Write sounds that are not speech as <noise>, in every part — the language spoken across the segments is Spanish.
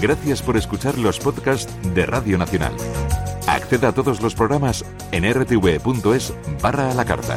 Gracias por escuchar los podcasts de Radio Nacional. Acceda a todos los programas en rtv.es barra a la carta.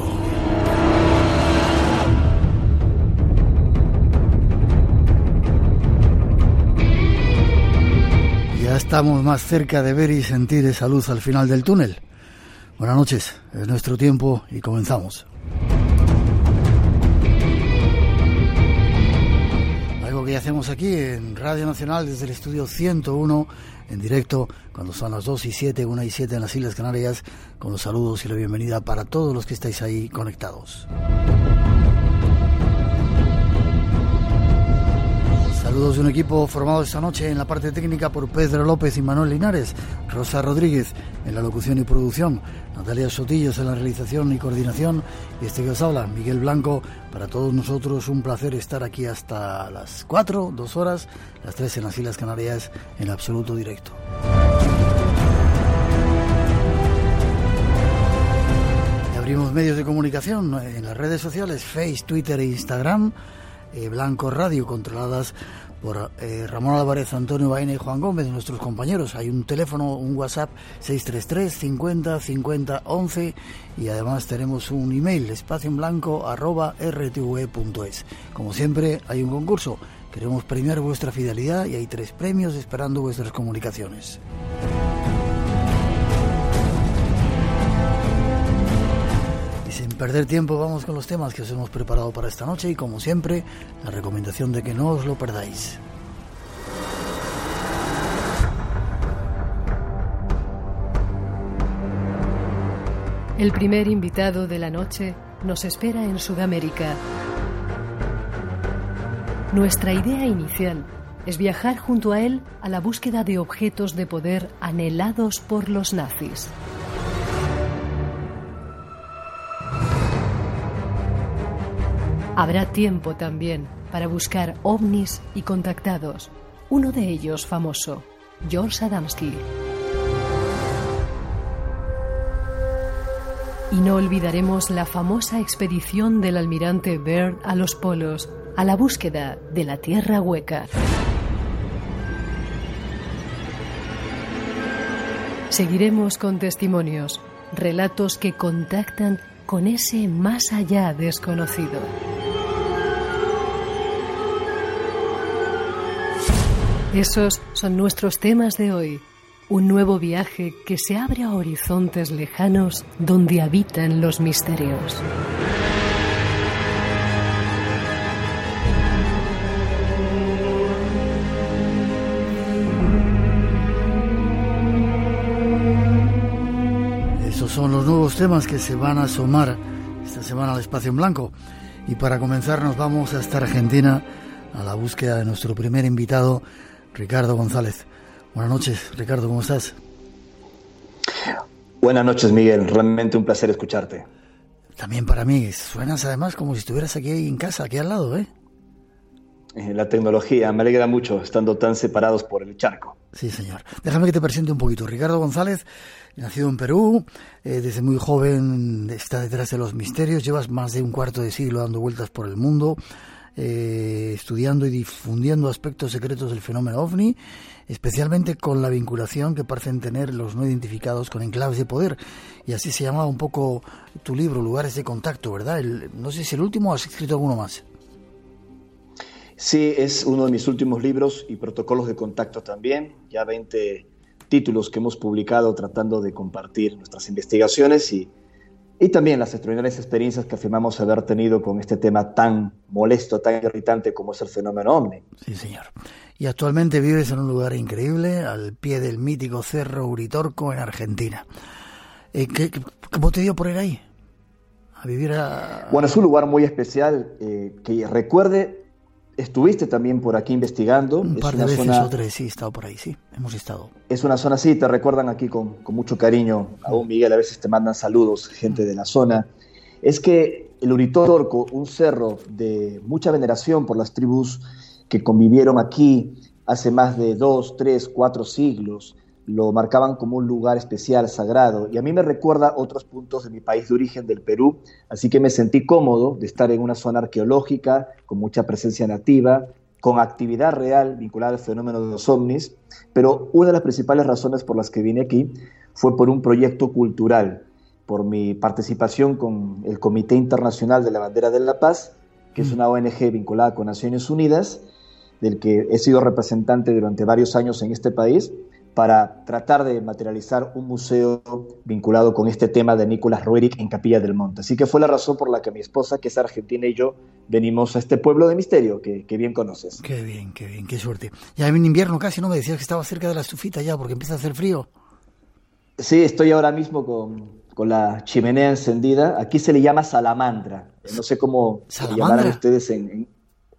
Estamos más cerca de ver y sentir esa luz al final del túnel. Buenas noches, es nuestro tiempo y comenzamos. Algo que hacemos aquí en Radio Nacional desde el estudio 101 en directo cuando son las 2 y 7, 1 y 7 en las Islas Canarias, con los saludos y la bienvenida para todos los que estáis ahí conectados. Saludos de un equipo formado esta noche en la parte técnica por Pedro López y Manuel Linares, Rosa Rodríguez en la locución y producción, Natalia Sotillos en la realización y coordinación y este que os habla, Miguel Blanco. Para todos nosotros un placer estar aquí hasta las 4, 2 horas, las 3 en las Islas Canarias en absoluto directo. abrimos medios de comunicación en las redes sociales, Face, Twitter e Instagram. Eh, Blanco Radio, controladas por eh, Ramón Álvarez, Antonio Baena y Juan Gómez, nuestros compañeros. Hay un teléfono, un WhatsApp 633 50 50 11 y además tenemos un email espacio en blanco rtv.es. Como siempre, hay un concurso. Queremos premiar vuestra fidelidad y hay tres premios esperando vuestras comunicaciones. Sin perder tiempo vamos con los temas que os hemos preparado para esta noche y como siempre la recomendación de que no os lo perdáis. El primer invitado de la noche nos espera en Sudamérica. Nuestra idea inicial es viajar junto a él a la búsqueda de objetos de poder anhelados por los nazis. Habrá tiempo también para buscar ovnis y contactados. Uno de ellos famoso, George Adamski. Y no olvidaremos la famosa expedición del almirante Byrd a los polos, a la búsqueda de la Tierra Hueca. Seguiremos con testimonios, relatos que contactan con ese más allá desconocido. Esos son nuestros temas de hoy. Un nuevo viaje que se abre a horizontes lejanos donde habitan los misterios. Esos son los nuevos temas que se van a asomar esta semana al espacio en blanco. Y para comenzar nos vamos hasta Argentina a la búsqueda de nuestro primer invitado Ricardo González. Buenas noches, Ricardo, ¿cómo estás? Buenas noches, Miguel. Realmente un placer escucharte. También para mí. Suenas además como si estuvieras aquí en casa, aquí al lado, ¿eh? ¿eh? La tecnología me alegra mucho estando tan separados por el charco. Sí, señor. Déjame que te presente un poquito. Ricardo González, nacido en Perú, eh, desde muy joven está detrás de los misterios, llevas más de un cuarto de siglo dando vueltas por el mundo, eh, estudiando y difundiendo aspectos secretos del fenómeno ovni, especialmente con la vinculación que parecen tener los no identificados con enclaves de poder. Y así se llamaba un poco tu libro, Lugares de Contacto, ¿verdad? no sé si el último has escrito alguno más. Sí, es uno de mis últimos libros y protocolos de contacto también. Ya 20 títulos que hemos publicado tratando de compartir nuestras investigaciones y, y también las extraordinarias experiencias que afirmamos haber tenido con este tema tan molesto, tan irritante como es el fenómeno OVNI. Sí, señor. Y actualmente vives en un lugar increíble, al pie del mítico Cerro Uritorco en Argentina. Eh, ¿qué, ¿Cómo te dio por ir ahí? A vivir a... Bueno, es un lugar muy especial eh, que recuerde estuviste también por aquí investigando. Un par de veces o tres, sí, he estado por ahí, sí, hemos estado. Es una zona, sí, te recuerdan aquí con, mucho cariño. Aún Miguel, a veces te mandan saludos, gente de la zona. Es que el Uritorco, un cerro de mucha veneración por las tribus que convivieron aquí hace más de dos, tres, cuatro siglos, lo marcaban como un lugar especial, sagrado, y a mí me recuerda otros puntos de mi país de origen, del Perú, así que me sentí cómodo de estar en una zona arqueológica, con mucha presencia nativa, con actividad real vinculada al fenómeno de los ovnis, pero una de las principales razones por las que vine aquí fue por un proyecto cultural, por mi participación con el Comité Internacional de la Bandera de la Paz, que es mm. una ONG vinculada con Naciones Unidas, del que he sido representante durante varios años en este país, para tratar de materializar un museo vinculado con este tema de Nicolás Roerich en Capilla del Monte. Así que fue la razón por la que mi esposa, que es argentina, y yo venimos a este pueblo de misterio que, bien conoces. Qué bien, qué bien, qué suerte. Ya en invierno casi, ¿no? Me decías que estaba cerca de la estufita ya porque empieza a hacer frío. Sí, estoy ahora mismo con, la chimenea encendida. Aquí se le llama salamandra. No sé cómo llamarán ustedes en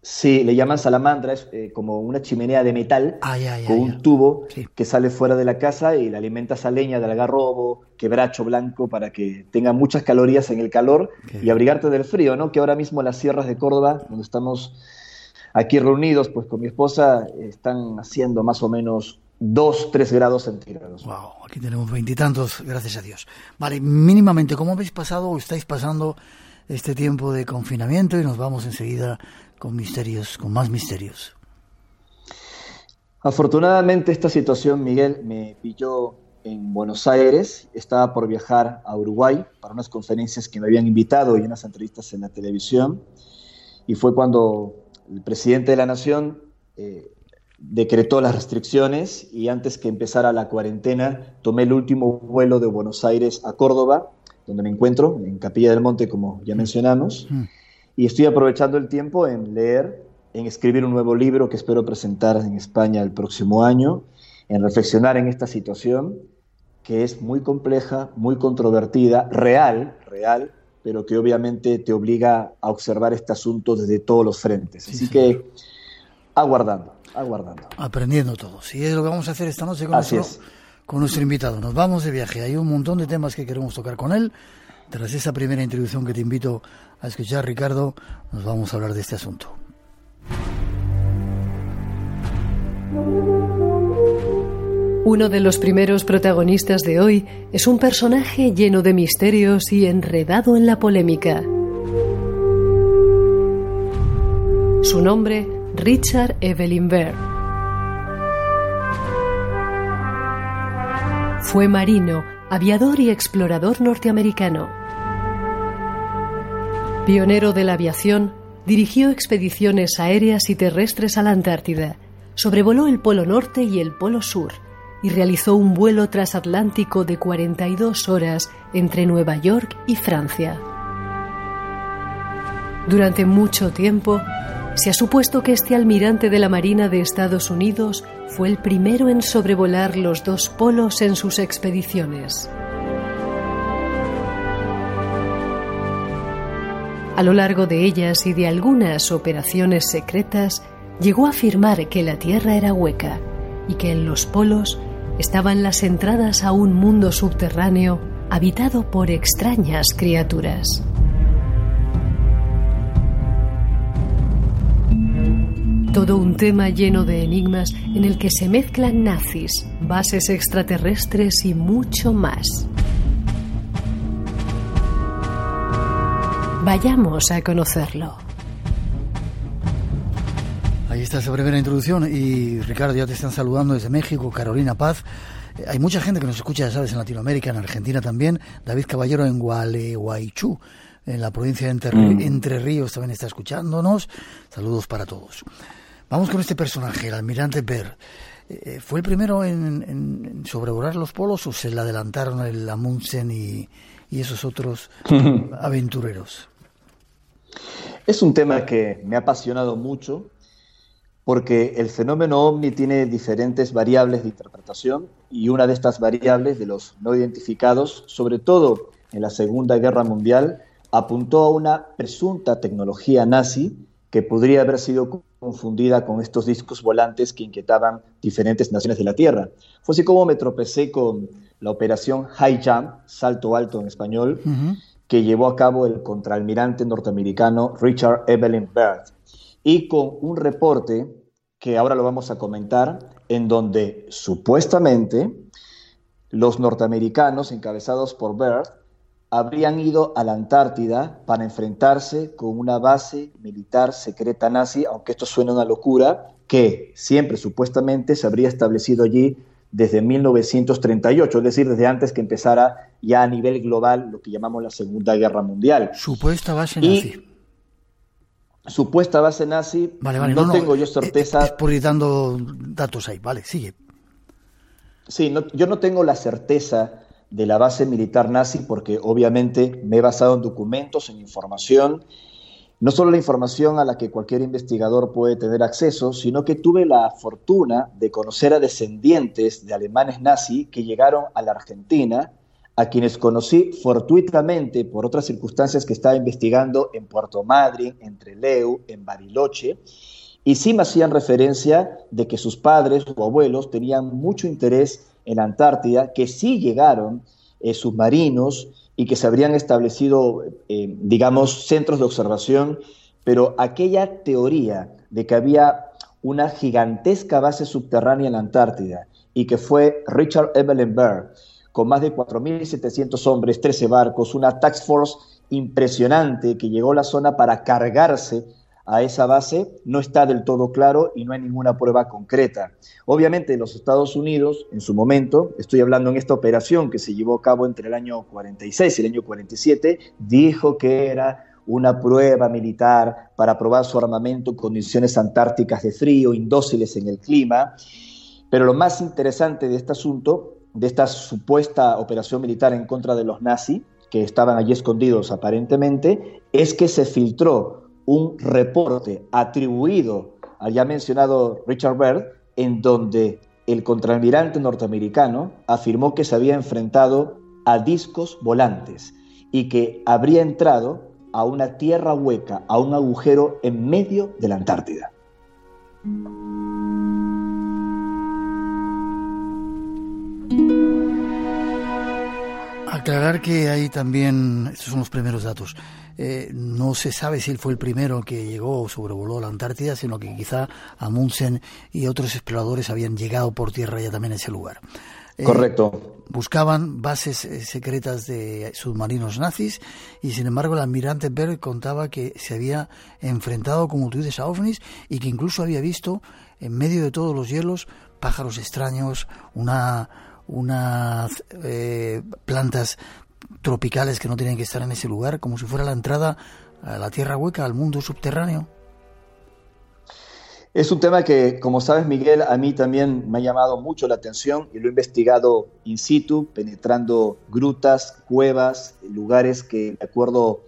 Sí, le llaman salamandra, es eh, como una chimenea de metal ah, con un tubo que sale fuera de la casa y le alimenta esa leña de algarrobo, quebracho blanco para que tenga muchas calorías en el calor y abrigarte del frío, ¿no? Que ahora mismo en las sierras de Córdoba, donde estamos aquí reunidos, pues con mi esposa, están haciendo más o menos 2, 3 grados centígrados. Wow, aquí tenemos veintitantos, gracias a Dios. Vale, mínimamente, ¿cómo habéis pasado o estáis pasando este tiempo de confinamiento? Y nos vamos enseguida con misterios, con más misterios. Afortunadamente esta situación, Miguel, me pilló en Buenos Aires. Estaba por viajar a Uruguay para unas conferencias que me habían invitado y unas entrevistas en la televisión. Y fue cuando el presidente de la Nación eh, decretó las restricciones y antes que empezara la cuarentena tomé el último vuelo de Buenos Aires a Córdoba, donde me encuentro, en Capilla del Monte, como ya mencionamos. Mm y estoy aprovechando el tiempo en leer, en escribir un nuevo libro que espero presentar en España el próximo año, en reflexionar en esta situación que es muy compleja, muy controvertida, real, real, pero que obviamente te obliga a observar este asunto desde todos los frentes. Así que aguardando, aguardando. Aprendiendo todo. Si es lo que vamos a hacer esta noche con, nuestro, con nuestro invitado. Nos vamos de viaje. Hay un montón de temas que queremos tocar con él. Tras esa primera introducción que te invito a escuchar, Ricardo, nos vamos a hablar de este asunto. Uno de los primeros protagonistas de hoy es un personaje lleno de misterios y enredado en la polémica. Su nombre, Richard Evelyn Baird. Fue marino, aviador y explorador norteamericano. Pionero de la aviación, dirigió expediciones aéreas y terrestres a la Antártida, sobrevoló el Polo Norte y el Polo Sur y realizó un vuelo transatlántico de 42 horas entre Nueva York y Francia. Durante mucho tiempo, se ha supuesto que este almirante de la Marina de Estados Unidos fue el primero en sobrevolar los dos polos en sus expediciones. A lo largo de ellas y de algunas operaciones secretas, llegó a afirmar que la Tierra era hueca y que en los polos estaban las entradas a un mundo subterráneo habitado por extrañas criaturas. Todo un tema lleno de enigmas en el que se mezclan nazis, bases extraterrestres y mucho más. Vayamos a conocerlo. Ahí está esa primera introducción y Ricardo ya te están saludando desde México, Carolina Paz. Eh, hay mucha gente que nos escucha, ya sabes, en Latinoamérica, en Argentina también. David Caballero en Gualeguaychú. en la provincia de mm. Entre, Ríos también está escuchándonos. Saludos para todos. Vamos con este personaje, el almirante Ber. Eh, ¿Fue el primero en, sobrevolar los polos o se le adelantaron el Amundsen y, y esos otros <laughs> aventureros? Es un tema que me ha apasionado mucho porque el fenómeno ovni tiene diferentes variables de interpretación y una de estas variables de los no identificados, sobre todo en la Segunda Guerra Mundial, apuntó a una presunta tecnología nazi que podría haber sido confundida con estos discos volantes que inquietaban diferentes naciones de la Tierra. Fue así como me tropecé con la operación High Jump, salto alto en español, que llevó a cabo el contraalmirante norteamericano Richard Evelyn Byrd y con un reporte que ahora lo vamos a comentar, en donde supuestamente los norteamericanos, encabezados por Byrd, habrían ido a la Antártida para enfrentarse con una base militar secreta nazi, aunque esto suena una locura, que siempre supuestamente se habría establecido allí desde 1938, es decir, desde antes que empezara ya a nivel global lo que llamamos la Segunda Guerra Mundial. Supuesta base nazi supuesta base nazi, no, tengo yo certeza. Es, por ir dando datos ahí, vale, sigue. Sí, yo no tengo la certeza de la base militar nazi porque obviamente me he basado en documentos, en información, no solo la información a la que cualquier investigador puede tener acceso, sino que tuve la fortuna de conocer a descendientes de alemanes nazi que llegaron a la Argentina a quienes conocí fortuitamente por otras circunstancias que estaba investigando en Puerto Madryn, en Trelew, en Bariloche, y sí me hacían referencia de que sus padres o abuelos tenían mucho interés en la Antártida, que sí llegaron eh, submarinos y que se habrían establecido, eh, digamos, centros de observación, pero aquella teoría de que había una gigantesca base subterránea en la Antártida y que fue Richard Evelyn Byrd, con más de 4.700 hombres, 13 barcos, una tax force impresionante que llegó a la zona para cargarse a esa base, no está del todo claro y no hay ninguna prueba concreta. Obviamente los Estados Unidos, en su momento, estoy hablando en esta operación que se llevó a cabo entre el año 46 y el año 47, dijo que era una prueba militar para probar su armamento en condiciones antárticas de frío, indóciles en el clima. Pero lo más interesante de este asunto de esta supuesta operación militar en contra de los nazis, que estaban allí escondidos aparentemente, es que se filtró un reporte atribuido al ya mencionado Richard Byrd, en donde el contraalmirante norteamericano afirmó que se había enfrentado a discos volantes y que habría entrado a una tierra hueca, a un agujero en medio de la Antártida. Aclarar que hay también, estos son los primeros datos, eh, no se sabe si él fue el primero que llegó o sobrevoló la Antártida, sino que quizá Amundsen y otros exploradores habían llegado por tierra ya también a ese lugar. Eh, Correcto. Buscaban bases eh, secretas de submarinos nazis y sin embargo el almirante Berg contaba que se había enfrentado, tú dices, a ovnis y que incluso había visto en medio de todos los hielos pájaros extraños, una unas eh, plantas tropicales que no tienen que estar en ese lugar, como si fuera la entrada a la tierra hueca, al mundo subterráneo? Es un tema que, como sabes, Miguel, a mí también me ha llamado mucho la atención y lo he investigado in situ, penetrando grutas, cuevas, lugares que, de acuerdo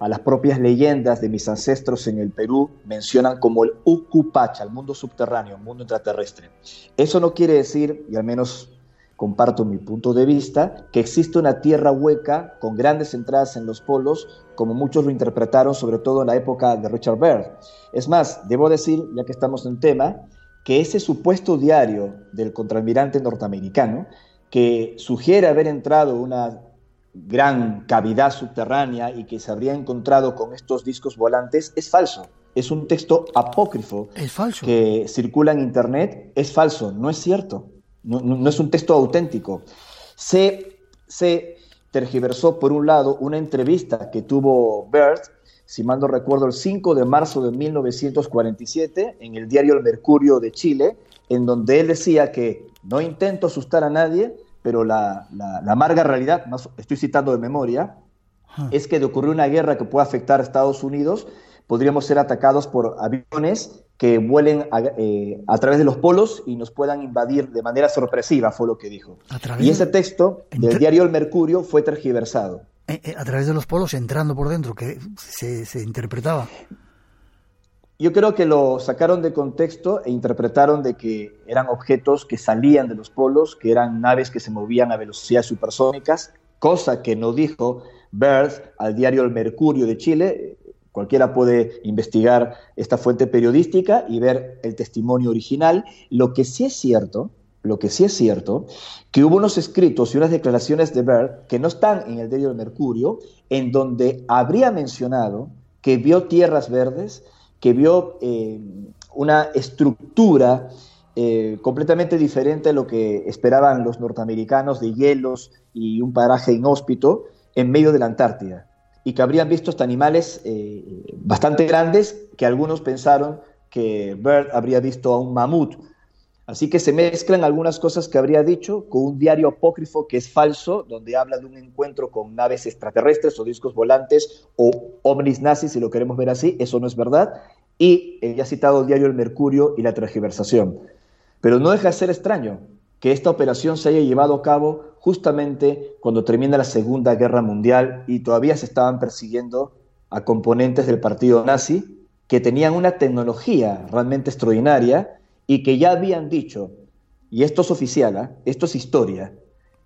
a las propias leyendas de mis ancestros en el Perú, mencionan como el Ucupacha, el mundo subterráneo, el mundo intraterrestre. Eso no quiere decir, y al menos comparto mi punto de vista, que existe una tierra hueca con grandes entradas en los polos, como muchos lo interpretaron, sobre todo en la época de Richard Byrd. Es más, debo decir, ya que estamos en tema, que ese supuesto diario del contraalmirante norteamericano, que sugiere haber entrado una gran cavidad subterránea y que se habría encontrado con estos discos volantes, es falso. Es un texto apócrifo es falso. que circula en Internet. Es falso, no es cierto no, es un texto auténtico. Se, se tergiversó, por un lado, una entrevista que tuvo Bert, si mal no recuerdo, el 5 de marzo de 1947, en el diario El Mercurio de Chile, en donde él decía que no intento asustar a nadie, pero la, amarga realidad, estoy citando de memoria, ah. es que de ocurrir una guerra que pueda afectar a Estados Unidos, podríamos ser atacados por aviones que vuelen eh, a, través de los polos y nos puedan invadir de manera sorpresiva, fue lo que dijo. Y ese texto del diario El Mercurio fue tergiversado. Eh, eh, a través de los polos, entrando por dentro, que se, se interpretaba. Yo creo que lo sacaron de contexto e interpretaron de que eran objetos que salían de los polos, que eran naves que se movían a velocidades supersónicas, cosa que no dijo Bird al diario El Mercurio de Chile. Cualquiera puede investigar esta fuente periodística y ver el testimonio original. Lo que sí es cierto, lo que sí es cierto, que hubo unos escritos y unas declaraciones de Bird que no están en el diario El Mercurio, en donde habría mencionado que vio tierras verdes, que vio eh, una estructura eh, completamente diferente a lo que esperaban los norteamericanos de hielos y un paraje inhóspito en medio de la Antártida, y que habrían visto hasta animales eh, bastante grandes que algunos pensaron que Bird habría visto a un mamut. Así que se mezclan algunas cosas que habría dicho con un diario apócrifo que es falso, donde habla de un encuentro con naves extraterrestres o discos volantes o ovnis nazis, si lo queremos ver así, eso no es verdad. Y el ya citado diario El Mercurio y la transgiversación. Pero no deja de ser extraño que esta operación se haya llevado a cabo justamente cuando termina la Segunda Guerra Mundial y todavía se estaban persiguiendo a componentes del partido nazi que tenían una tecnología realmente extraordinaria y que ya habían dicho, y esto es oficial, ¿ah? esto es historia,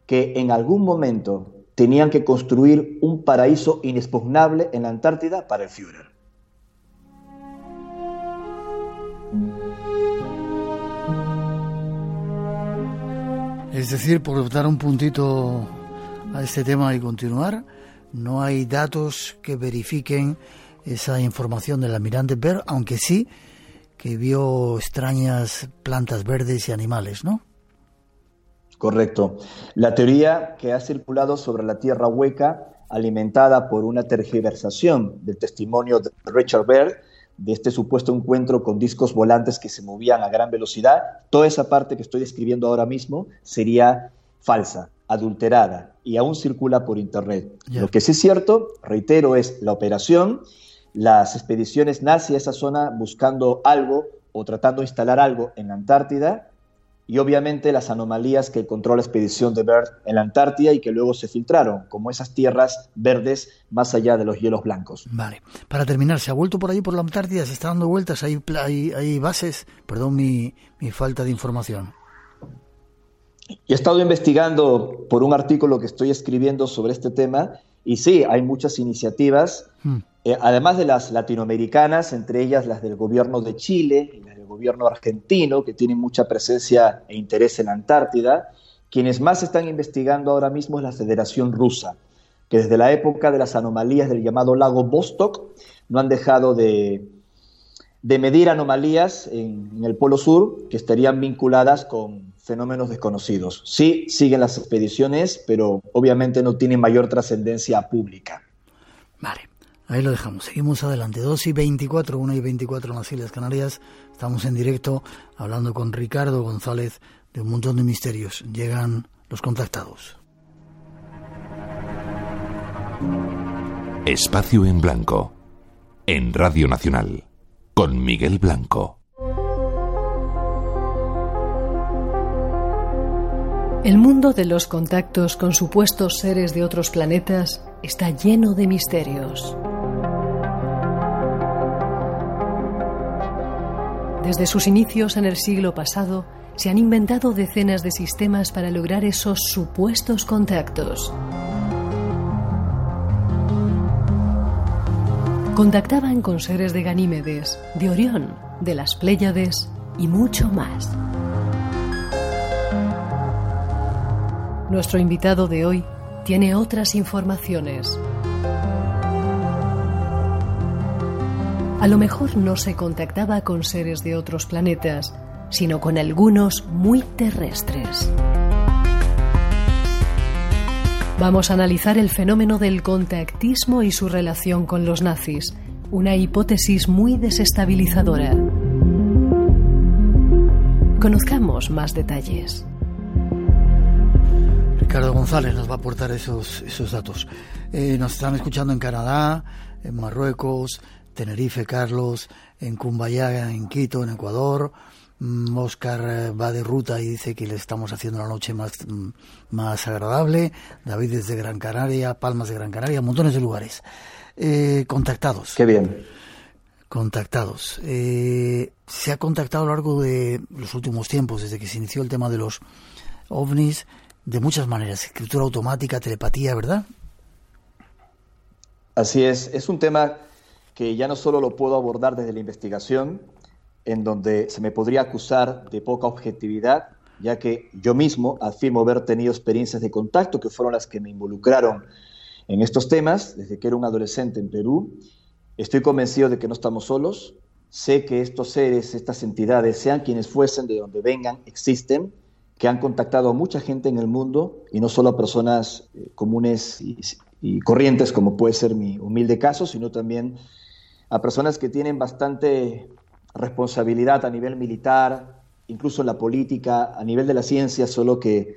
que en algún momento tenían que construir un paraíso inexpugnable en la Antártida para el Führer. Es decir, por dar un puntito a este tema y continuar, no hay datos que verifiquen esa información del almirante Bell, aunque sí que vio extrañas plantas verdes y animales, ¿no? Correcto. La teoría que ha circulado sobre la Tierra hueca, alimentada por una tergiversación del testimonio de Richard Baird, de este supuesto encuentro con discos volantes que se movían a gran velocidad, toda esa parte que estoy describiendo ahora mismo sería falsa, adulterada y aún circula por Internet. Lo que sí es cierto, reitero, es la operación las expediciones nazi a esa zona buscando algo o tratando de instalar algo en la Antártida y obviamente las anomalías que encontró la expedición de Bert en la Antártida y que luego se filtraron, como esas tierras verdes más allá de los hielos blancos. Vale. Para terminar, ¿se ha vuelto por ahí por la Antártida? ¿Se está dando vueltas? ¿Hay, hay, bases? Perdón mi, mi falta de información. He estado investigando por un artículo que estoy escribiendo sobre este tema y sí, hay muchas iniciativas, hmm. eh, además de las latinoamericanas, entre ellas las del gobierno de Chile y las del gobierno argentino, que tienen mucha presencia e interés en la Antártida. Quienes más están investigando ahora mismo es la Federación Rusa, que desde la época de las anomalías del llamado lago Vostok no han dejado de, de medir anomalías en el Polo Sur que estarían vinculadas con fenómenos desconocidos. Sí, siguen las expediciones, pero obviamente no tienen mayor trascendencia pública. Ahí lo dejamos. Seguimos adelante. 2 y 24, 1 y 24 en las Islas Canarias. Estamos en directo hablando con Ricardo González de un montón de misterios. Llegan los contactados. Espacio en Blanco. En Radio Nacional. Con Miguel Blanco. El mundo de los contactos con supuestos seres de otros planetas está lleno de misterios. Desde sus inicios en el siglo pasado, se han inventado decenas de sistemas para lograr esos supuestos contactos. Contactaban con seres de Ganímedes, de Orión, de las Pléyades y mucho más. Nuestro invitado de hoy tiene otras informaciones. A lo mejor no se contactaba con seres de otros planetas, sino con algunos muy terrestres. Vamos a analizar el fenómeno del contactismo y su relación con los nazis, una hipótesis muy desestabilizadora. Conozcamos más detalles. Ricardo González nos va a aportar esos, esos datos. Eh, nos están escuchando en Canadá, en Marruecos, Tenerife, Carlos, en Cumbayá, en Quito, en Ecuador. Mm, Oscar eh, va de ruta y dice que le estamos haciendo la noche más, mm, más agradable. David desde Gran Canaria, Palmas de Gran Canaria, montones de lugares. Eh, contactados. Qué bien. Contactados. Eh, se ha contactado a lo largo de los últimos tiempos, desde que se inició el tema de los ovnis, de muchas maneras. Escritura automática, telepatía, ¿verdad? Así es. Es un tema que ya no solo lo puedo abordar desde la investigación, en donde se me podría acusar de poca objetividad, ya que yo mismo afirmo haber tenido experiencias de contacto que fueron las que me involucraron en estos temas desde que era un adolescente en Perú. Estoy convencido de que no estamos solos. Sé que estos seres, estas entidades, sean quienes fuesen, de donde vengan, existen, que han contactado a mucha gente en el mundo y no solo a personas eh, comunes y, y corrientes, como puede ser mi humilde caso, sino también a personas que tienen bastante responsabilidad a nivel militar, incluso en la política, a nivel de la ciencia, solo que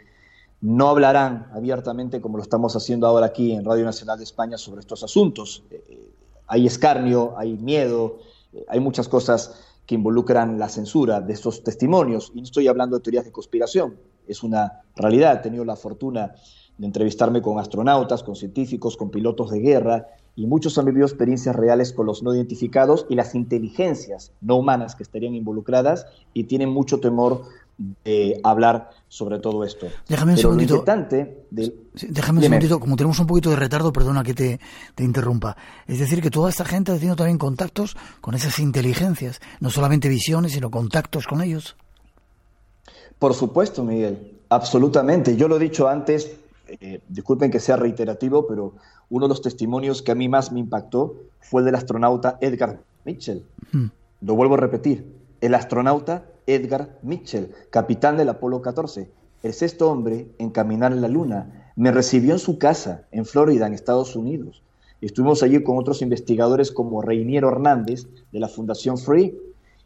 no hablarán abiertamente como lo estamos haciendo ahora aquí en Radio Nacional de España sobre estos asuntos. Eh, eh, hay escarnio, hay miedo, eh, hay muchas cosas que involucran la censura de estos testimonios. Y no estoy hablando de teorías de conspiración, es una realidad. He tenido la fortuna de entrevistarme con astronautas, con científicos, con pilotos de guerra, y muchos han vivido experiencias reales con los no identificados y las inteligencias no humanas que estarían involucradas y tienen mucho temor de hablar sobre todo esto. Déjame un segundito. déjame un segundito, como tenemos un poquito de retardo, perdona que te, te, interrumpa. Es decir, que toda esta gente ha tenido también contactos con esas inteligencias, no solamente visiones, sino contactos con ellos. Por supuesto, Miguel, absolutamente. Yo lo he dicho antes, eh, disculpen que sea reiterativo, pero uno de los testimonios que a mí más me impactó fue el del astronauta Edgar Mitchell. Hmm. Lo vuelvo a repetir, el astronauta Edgar Mitchell, capitán del Apolo 14, el sexto hombre en caminar en la Luna. Me recibió en su casa, en Florida, en Estados Unidos. Estuvimos allí con otros investigadores como Reiniero Hernández, de la Fundación Free,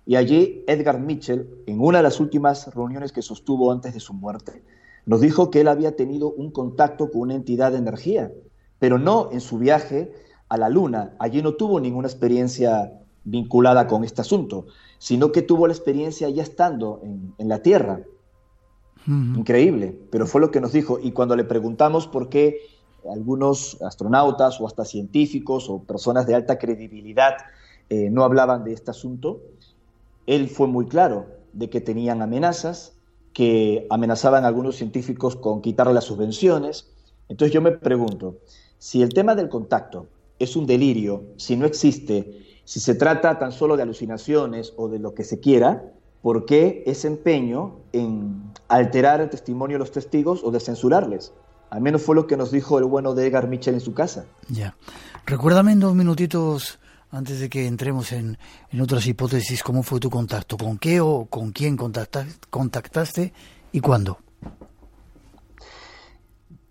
y allí Edgar Mitchell, en una de las últimas reuniones que sostuvo antes de su muerte, nos dijo que él había tenido un contacto con una entidad de energía, pero no en su viaje a la Luna. Allí no tuvo ninguna experiencia vinculada con este asunto, sino que tuvo la experiencia ya estando en, la Tierra. Increíble, pero fue lo que nos dijo. Y cuando le preguntamos por qué algunos astronautas o hasta científicos o personas de alta credibilidad eh, no hablaban de este asunto, él fue muy claro de que tenían amenazas, que amenazaban a algunos científicos con quitarle las subvenciones. Entonces yo me pregunto, si el tema del contacto es un delirio, si no existe, si se trata tan solo de alucinaciones o de lo que se quiera, ¿por qué ese empeño en alterar el testimonio de los testigos o de censurarles? Al menos fue lo que nos dijo el bueno de Edgar Mitchell en su casa. Ya. Recuérdame en dos minutitos antes de que entremos en, otras hipótesis, ¿cómo fue tu contacto? ¿Con qué o con quién contactaste y cuándo?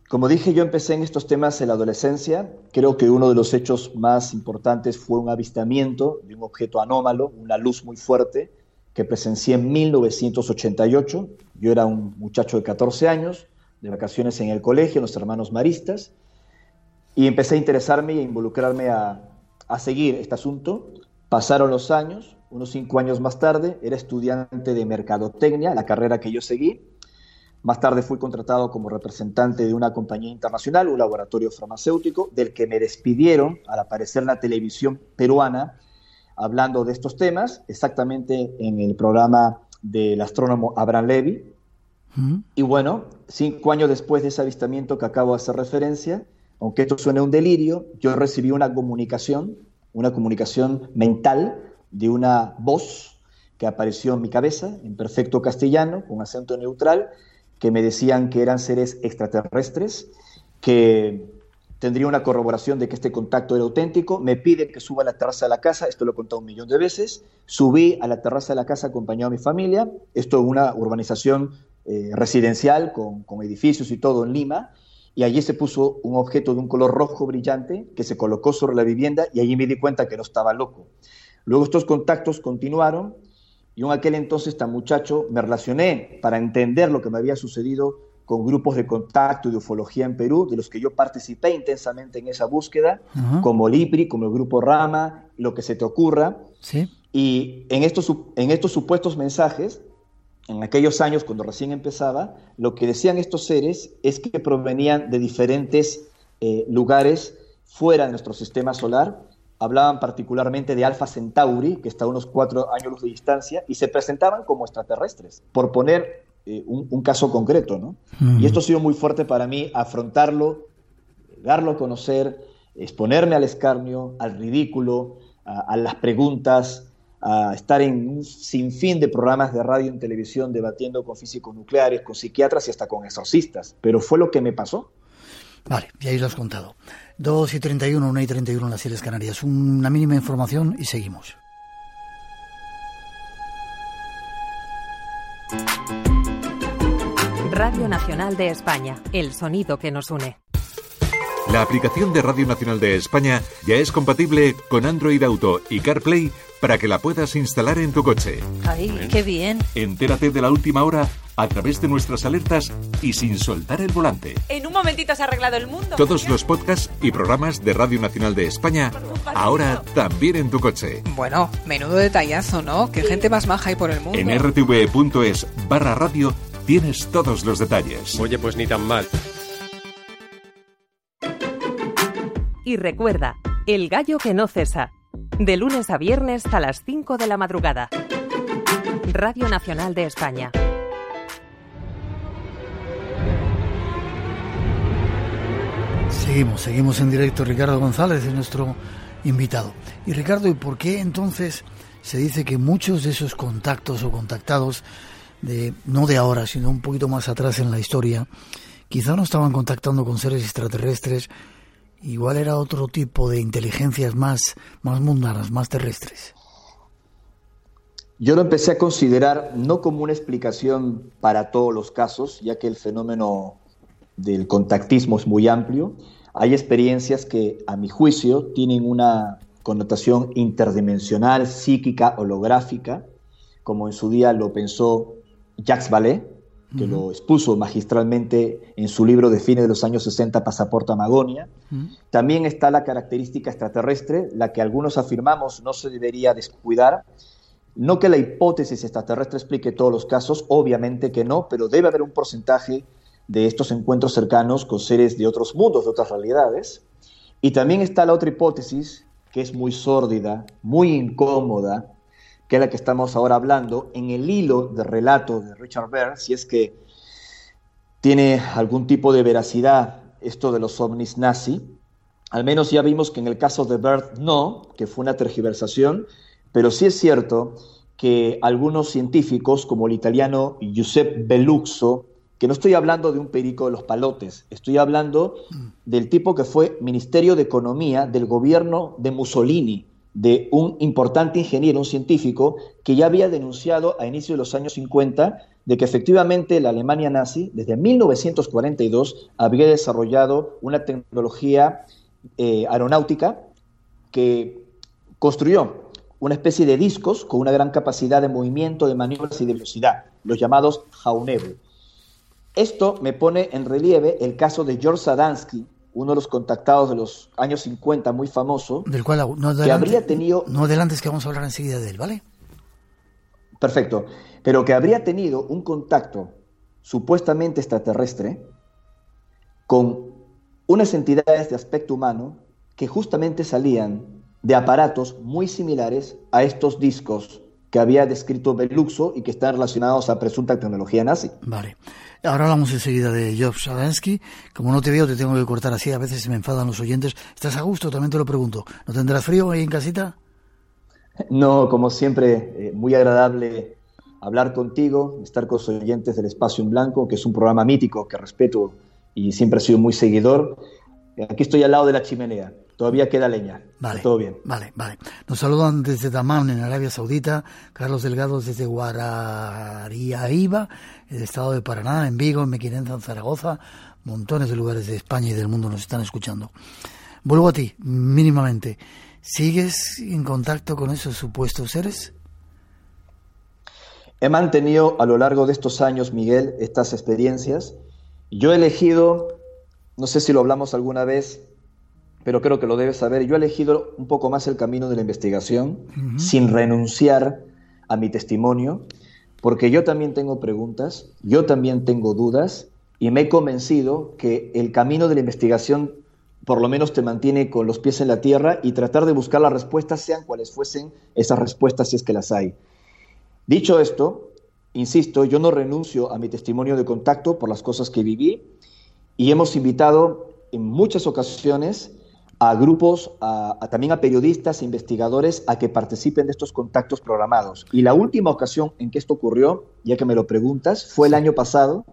Como dije, yo empecé en estos temas en la adolescencia. Creo que uno de los hechos más importantes fue un avistamiento de un objeto anómalo, una luz muy fuerte, que presencié en 1988. Yo era un muchacho de 14 años, de vacaciones en el colegio, los hermanos maristas, y empecé a interesarme a involucrarme a, a seguir este asunto. Pasaron los años, unos cinco años más tarde, era estudiante de mercadotecnia, la carrera que yo seguí. Más tarde fui contratado como representante de una compañía internacional, un laboratorio farmacéutico, del que me despidieron al aparecer en la televisión peruana hablando de estos temas, exactamente en el programa del astrónomo Abraham Levy. Y bueno, cinco años después de ese avistamiento que acabo de hacer referencia, aunque esto suene un delirio, yo recibí una comunicación, una comunicación mental de una voz que apareció en mi cabeza, en perfecto castellano, con acento neutral, que me decían que eran seres extraterrestres, que tendría una corroboración de que este contacto era auténtico, me piden que suba a la terraza de la casa, esto lo he contado un millón de veces, subí a la terraza de la casa acompañado a mi familia, esto es una urbanización eh, residencial con, con edificios y todo en Lima, y allí se puso un objeto de un color rojo brillante que se colocó sobre la vivienda y allí me di cuenta que no estaba loco. Luego estos contactos continuaron y en aquel entonces tan muchacho me relacioné para entender lo que me había sucedido con grupos de contacto y de ufología en Perú, de los que yo participé intensamente en esa búsqueda, como Lipri, como el grupo Rama, lo que se te ocurra. ¿Sí? Y en estos, en estos supuestos mensajes, en aquellos años cuando recién empezaba, lo que decían estos seres es que provenían de diferentes eh, lugares fuera de nuestro sistema solar. Hablaban particularmente de Alpha Centauri, que está a unos cuatro años de distancia, y se presentaban como extraterrestres, por poner eh, un, caso concreto. ¿no? Y esto ha sido muy fuerte para mí, afrontarlo, darlo a conocer, exponerme al escarnio, al ridículo, a las preguntas, a estar en un sinfín de programas de radio y televisión debatiendo con físicos nucleares, con psiquiatras y hasta con exorcistas. Pero fue lo que me pasó. Vale, y ahí lo has contado. 2 y 31, 1 y 31 en las Islas Canarias. Una mínima información y seguimos. Radio Nacional de España, el sonido que nos une. La aplicación de Radio Nacional de España ya es compatible con Android Auto y CarPlay para que la puedas instalar en tu coche. ¡Ay, qué bien! Entérate de la última hora a través de nuestras alertas y sin soltar el volante. En un momentito se ha arreglado el mundo. Todos los podcasts y programas de Radio Nacional de España, ahora también en tu coche. Bueno, menudo detallazo, ¿no? Qué gente más maja hay por el mundo. En rtv.es barra radio tienes todos los detalles. Oye, pues ni tan mal. Y recuerda, el gallo que no cesa. De lunes a viernes a las 5 de la madrugada. Radio Nacional de España. Seguimos, seguimos en directo. Ricardo González es nuestro invitado. Y Ricardo, ¿y por qué entonces se dice que muchos de esos contactos o contactados, de, no de ahora, sino un poquito más atrás en la historia, quizá no estaban contactando con seres extraterrestres, igual era otro tipo de inteligencias más, más mundanas, más terrestres. Yo lo empecé a considerar no como una explicación para todos los casos, ya que el fenómeno del contactismo es muy amplio. Hay experiencias que, a mi juicio, tienen una connotación interdimensional, psíquica, holográfica, como en su día lo pensó Jacques Vallée, que lo expuso magistralmente en su libro de fines de los años 60, Pasaporte a Magonia. También está la característica extraterrestre, la que algunos afirmamos no se debería descuidar. No que la hipótesis extraterrestre explique todos los casos, obviamente que no, pero debe haber un porcentaje de estos encuentros cercanos con seres de otros mundos, de otras realidades. Y también está la otra hipótesis, que es muy sórdida, muy incómoda, que es la que estamos ahora hablando, en el hilo de relato de Richard Byrne, si es que tiene algún tipo de veracidad esto de los ovnis nazi. Al menos ya vimos que en el caso de Byrne no, que fue una tergiversación, pero sí es cierto que algunos científicos, como el italiano Giuseppe Belluxo, que no estoy hablando de un perico de los palotes, estoy hablando del tipo que fue Ministerio de Economía del gobierno de Mussolini, de un importante ingeniero, un científico, que ya había denunciado a inicios de los años 50 de que efectivamente la Alemania nazi, desde 1942, había desarrollado una tecnología eh, aeronáutica que construyó una especie de discos con una gran capacidad de movimiento, de maniobras y de velocidad, los llamados Jaunebu. Esto me pone en relieve el caso de George Sadansky, uno de los contactados de los años 50, muy famoso, del cual no adelante, que habría tenido... No adelantes que vamos a hablar enseguida de él, ¿vale? Perfecto, pero que habría tenido un contacto supuestamente extraterrestre con unas entidades de aspecto humano que justamente salían de aparatos muy similares a estos discos que había descrito Beluxo y que están relacionados a presunta tecnología nazi. Vale. Ahora hablamos enseguida de Job Sadansky. Como no te veo, te tengo que cortar así. A veces se me enfadan los oyentes. ¿Estás a gusto? También te lo pregunto. ¿No tendrás frío ahí en casita? No, como siempre, eh, muy agradable hablar contigo, estar con los oyentes del Espacio en Blanco, que es un programa mítico que respeto y siempre he sido muy seguidor. Aquí estoy al lado de la chimenea. Todavía queda leña. Vale. Todo bien. Vale, vale. Nos saludan desde Damán, en Arabia Saudita. Carlos Delgado desde Guarariaiba, el estado de Paraná, en Vigo, en Mequinenza, en Zaragoza. Montones de lugares de España y del mundo nos están escuchando. Vuelvo a ti, mínimamente. ¿Sigues en contacto con esos supuestos seres? He mantenido a lo largo de estos años, Miguel, estas experiencias Yo he elegido, no sé si lo hablamos alguna vez, pero creo que lo debes saber, yo he elegido un poco más el camino de la investigación sin renunciar a mi testimonio, porque yo también tengo preguntas, yo también tengo dudas y me he convencido que el camino de la investigación por lo menos te mantiene con los pies en la tierra y tratar de buscar las respuestas, sean cuales fuesen esas respuestas si es que las hay. Dicho esto, insisto, yo no renuncio a mi testimonio de contacto por las cosas que viví y hemos invitado en muchas ocasiones a grupos, a, también a periodistas e investigadores a que participen de estos contactos programados. Y la última ocasión en que esto ocurrió, ya que me lo preguntas, fue el año pasado,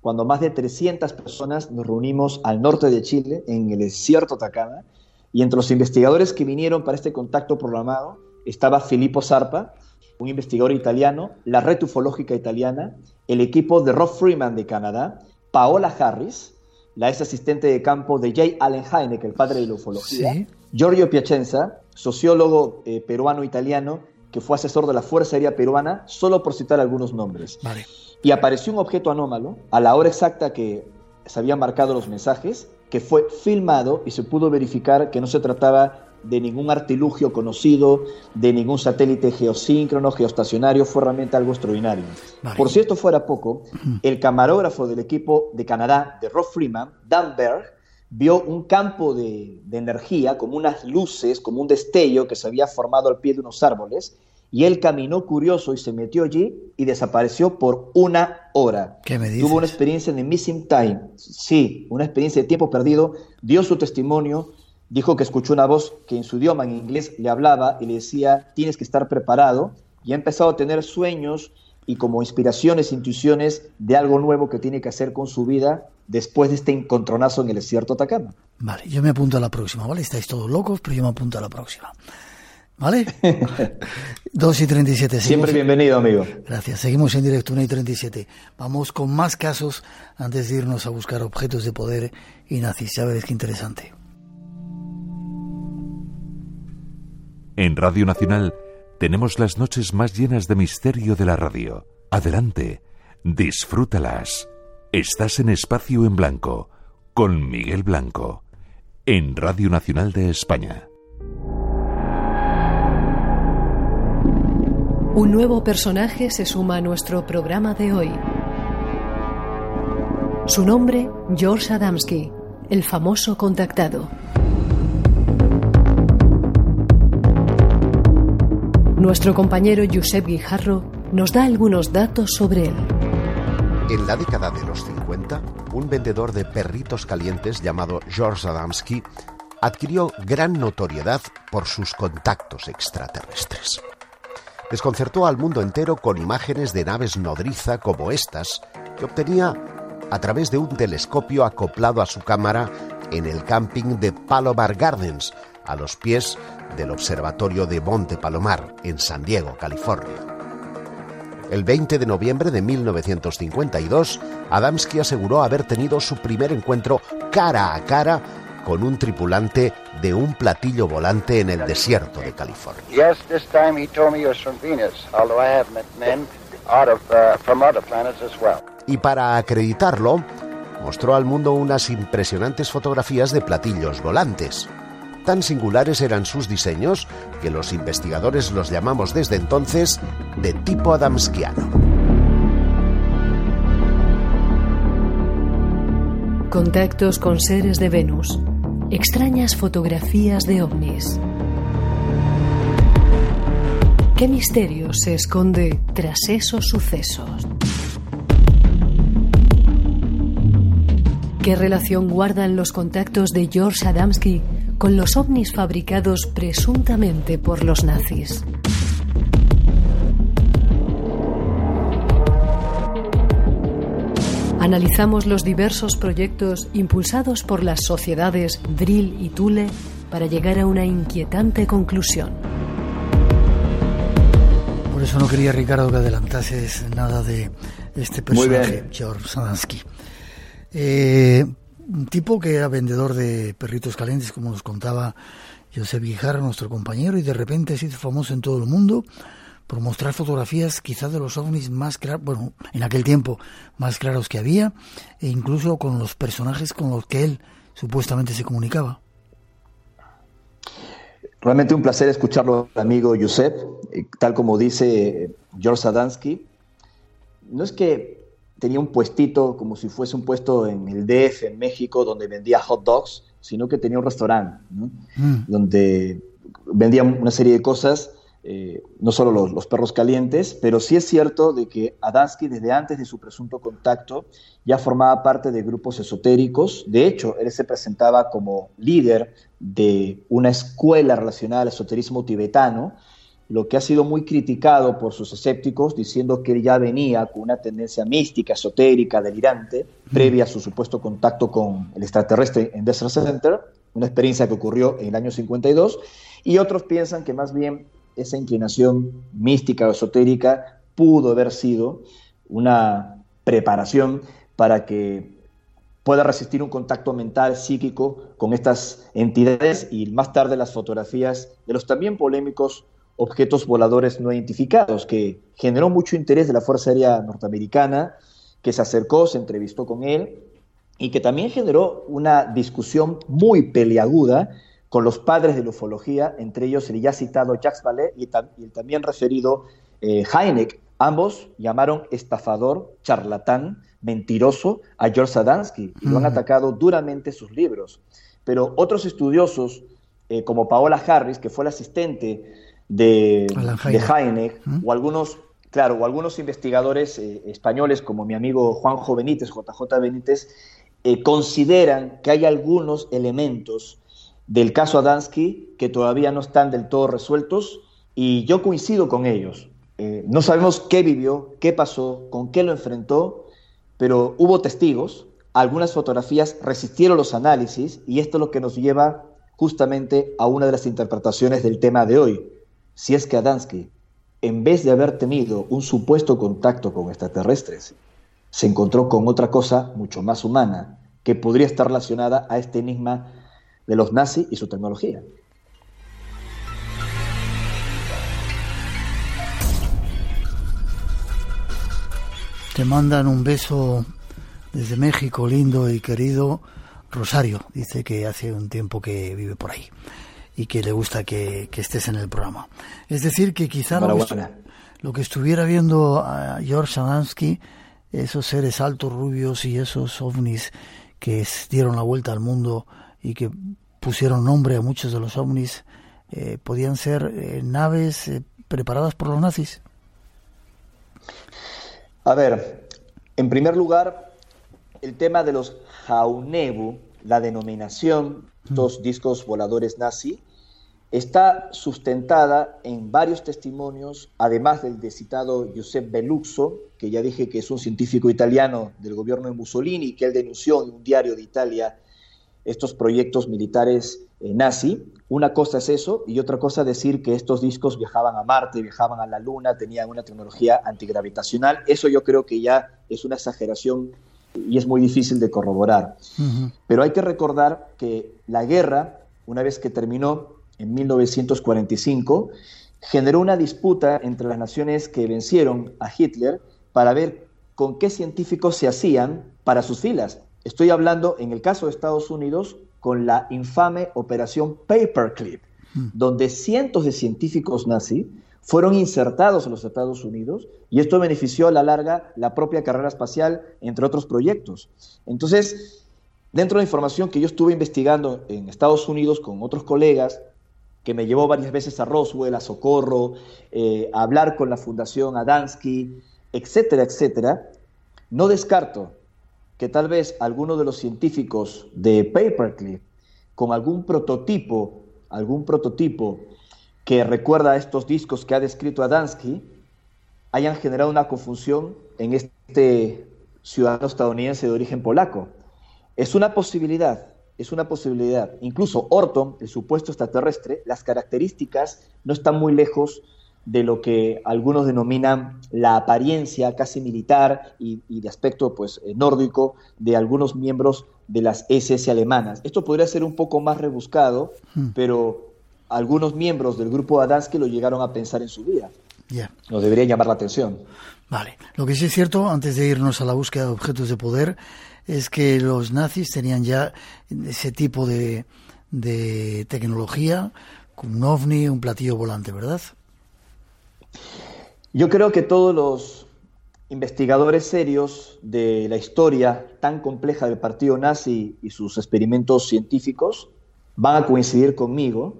cuando más de 300 personas nos reunimos al norte de Chile, en el desierto Atacama, y entre los investigadores que vinieron para este contacto programado estaba Filippo Zarpa, un investigador italiano, la red ufológica italiana, el equipo de Rob Freeman de Canadá, Paola Harris, la ex asistente de campo de J. Allen Hynek, el padre de la ufología, Giorgio Piacenza, sociólogo eh, peruano-italiano, que fue asesor de la Fuerza Aérea Peruana, solo por citar algunos nombres. Y apareció un objeto anómalo a la hora exacta que se habían marcado los mensajes, que fue filmado y se pudo verificar que no se trataba de ningún artilugio conocido, de ningún satélite geosíncrono, geoestacionario, fue realmente algo extraordinario. Por si esto fuera poco, el camarógrafo del equipo de Canadá, de Rob Freeman, Dan Berg, vio un campo de, de energía, como unas luces, como un destello que se había formado al pie de unos árboles, y él caminó curioso y se metió allí y desapareció por una hora. ¿Qué me Tuvo una experiencia en el Missing Time, sí, una experiencia de tiempo perdido, dio su testimonio, dijo que escuchó una voz que en su idioma, en inglés, le hablaba y le decía, tienes que estar preparado, y ha empezado a tener sueños y como inspiraciones, intuiciones de algo nuevo que tiene que hacer con su vida después de este encontronazo en el desierto Atacama. Vale, yo me apunto a la próxima, ¿vale? Estáis todos locos, pero yo me apunto a la próxima. ¿Vale? <laughs> 2 y 37. Siempre bienvenido, amigo. Gracias. Seguimos en directo 1 y 37. Vamos con más casos antes de irnos a buscar objetos de poder y nazis. Ya veréis qué interesante. En Radio Nacional tenemos las noches más llenas de misterio de la radio. Adelante, disfrútalas. Estás en Espacio en Blanco, con Miguel Blanco, en Radio Nacional de España. Un nuevo personaje se suma a nuestro programa de hoy. Su nombre, George Adamski, el famoso contactado. Nuestro compañero Josep Guijarro nos da algunos datos sobre él. En la década de los 50, un vendedor de perritos calientes llamado George Adamski adquirió gran notoriedad por sus contactos extraterrestres. Desconcertó al mundo entero con imágenes de naves nodriza como estas, que obtenía a través de un telescopio acoplado a su cámara en el camping de Palomar Gardens, a los pies del Observatorio de Monte Palomar, en San Diego, California. El 20 de noviembre de 1952, Adamski aseguró haber tenido su primer encuentro cara a cara con un tripulante de un platillo volante en el desierto de California. Y para acreditarlo, mostró al mundo unas impresionantes fotografías de platillos volantes. Tan singulares eran sus diseños que los investigadores los llamamos desde entonces de tipo adamskiano. Contactos con seres de Venus. Extrañas fotografías de ovnis. ¿Qué misterio se esconde tras esos sucesos? ¿Qué relación guardan los contactos de George Adamski con los ovnis fabricados presuntamente por los nazis. Analizamos los diversos proyectos impulsados por las sociedades Drill y Thule para llegar a una inquietante conclusión. Por eso no quería, Ricardo, que adelantases nada de este personaje, George Sadansky. Eh, un tipo que era vendedor de perritos calientes, como nos contaba Josep Guijarro, nuestro compañero, y de repente se hizo famoso en todo el mundo por mostrar fotografías quizás de los ovnis más claros, bueno, en aquel tiempo más claros que había, e incluso con los personajes con los que él supuestamente se comunicaba. Realmente un placer escucharlo, amigo Josep. Eh, tal como dice George Sadansky, no es que tenía un puestito como si fuese un puesto en el DF, en México, donde vendía hot dogs, sino que tenía un restaurante, mm. donde vendía una serie de cosas eh, no solo los, perros calientes, pero sí es cierto de que Adansky desde antes de su presunto contacto ya formaba parte de grupos esotéricos. De hecho, él se presentaba como líder de una escuela relacionada al esoterismo tibetano, lo que ha sido muy criticado por sus escépticos, diciendo que él ya venía con una tendencia mística, esotérica, delirante, previa a su supuesto contacto con el extraterrestre en Desert Center, una experiencia que ocurrió en el año 52, y otros piensan que más bien esa inclinación mística o esotérica pudo haber sido una preparación para que pueda resistir un contacto mental, psíquico con estas entidades y más tarde las fotografías de los también polémicos objetos voladores no identificados, que generó mucho interés de la Fuerza Aérea Norteamericana, que se acercó, se entrevistó con él y que también generó una discusión muy peliaguda con los padres de la ufología, entre ellos el ya citado Jacques Vallée y, el también referido eh, Heineck. Ambos llamaron estafador, charlatán, mentiroso a George Sadansky y lo han atacado duramente sus libros. Pero otros estudiosos, eh, como Paola Harris, que fue la asistente de, Heineck, o algunos, claro, o algunos investigadores eh, españoles, como mi amigo Juanjo Benítez, JJ Benítez, consideran que hay algunos elementos del caso Adansky que todavía no están del todo resueltos y yo coincido con ellos. Eh, no sabemos qué vivió, qué pasó, con qué lo enfrentó, pero hubo testigos, algunas fotografías resistieron los análisis y esto es lo que nos lleva justamente a una de las interpretaciones del tema de hoy. Si es que Adansky, en vez de haber tenido un supuesto contacto con extraterrestres, se encontró con otra cosa mucho más humana, que podría estar relacionada a este enigma de los nazis y su tecnología. Te mandan un beso desde México, lindo y querido Rosario. Dice que hace un tiempo que vive por ahí y que le gusta que, estés en el programa. Es decir, que quizá lo que, lo que, estuviera viendo a George Sadansky, esos seres altos, rubios y esos ovnis que dieron la vuelta al mundo y que pusieron nombre a muchos de los ovnis, eh, podían ser eh, naves eh, preparadas por los nazis? A ver, en primer lugar, el tema de los Jaunebu, la denominación, dos discos voladores nazi, está sustentada en varios testimonios, además del de citado Giuseppe Belluxo, que ya dije que es un científico italiano del gobierno de Mussolini, que él denunció en un diario de Italia estos proyectos militares eh, nazi. Una cosa es eso y otra cosa decir que estos discos viajaban a Marte, viajaban a la Luna, tenían una tecnología antigravitacional. Eso yo creo que ya es una exageración y es muy difícil de corroborar. Pero hay que recordar que la guerra, una vez que terminó en 1945, generó una disputa entre las naciones que vencieron a Hitler para ver con qué científicos se hacían para sus filas. Estoy hablando, en el caso de Estados Unidos, con la infame operación Paperclip, mm. donde cientos de científicos nazis fueron insertados en los Estados Unidos y esto benefició a la larga la propia carrera espacial, entre otros proyectos. Entonces, dentro de la información que yo estuve investigando en Estados Unidos con otros colegas, que me llevó varias veces a Roswell, a Socorro, eh, a hablar con la Fundación Adansky, etcétera, etcétera, no descarto que tal vez alguno de los científicos de Paperclip, con algún prototipo, algún prototipo que recuerda a estos discos que ha descrito Adansky, hayan generado una confusión en este ciudadano estadounidense de origen polaco. Es una posibilidad, es una posibilidad. Incluso Orton, el supuesto extraterrestre, las características no están muy lejos de lo que algunos denominan la apariencia casi militar y, de aspecto pues, eh, nórdico de algunos miembros de las SS alemanas. Esto podría ser un poco más rebuscado, hmm. pero algunos miembros del grupo Adansky lo llegaron a pensar en su vida. Ya. Nos debería llamar la atención. Vale. Lo que sí es cierto, antes de irnos a la búsqueda de objetos de poder, es que los nazis tenían ya ese tipo de, tecnología, un ovni, un platillo volante, ¿verdad? Yo creo que todos los investigadores serios de la historia tan compleja del partido nazi y sus experimentos científicos van a coincidir conmigo